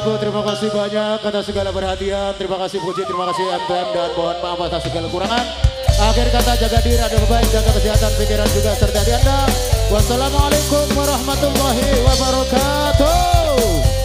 Ibu, terima kasih banyak atas segala perhatian. Terima kasih Puji, terima kasih MTM dan mohon maaf atas segala kekurangan. Akhir kata jaga diri, ada baik, jaga kesehatan, pikiran juga serta di Anda. Wassalamualaikum warahmatullahi wabarakatuh.